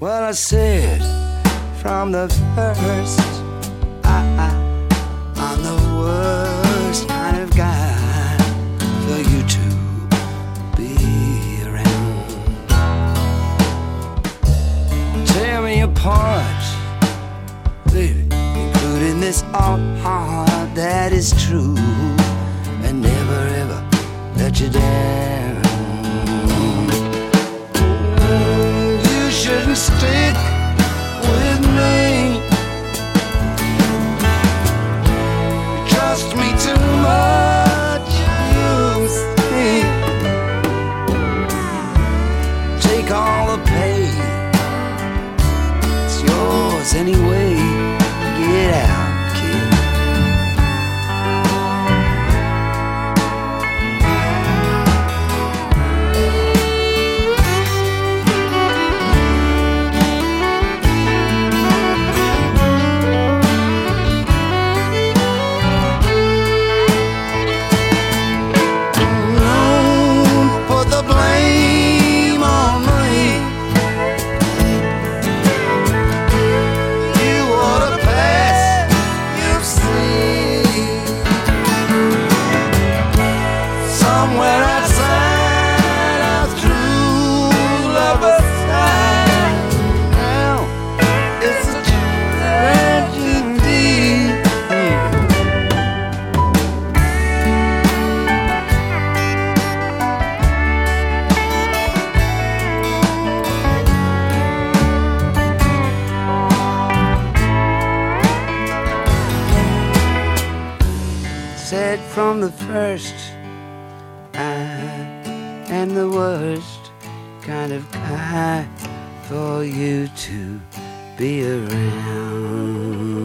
Well, I said from the first, I, I, I'm the worst kind of guy for you to be around. Tear me apart, baby, including this heart that is true, and never ever let you down. Anyway. Said from the first, I am the worst kind of guy for you to be around.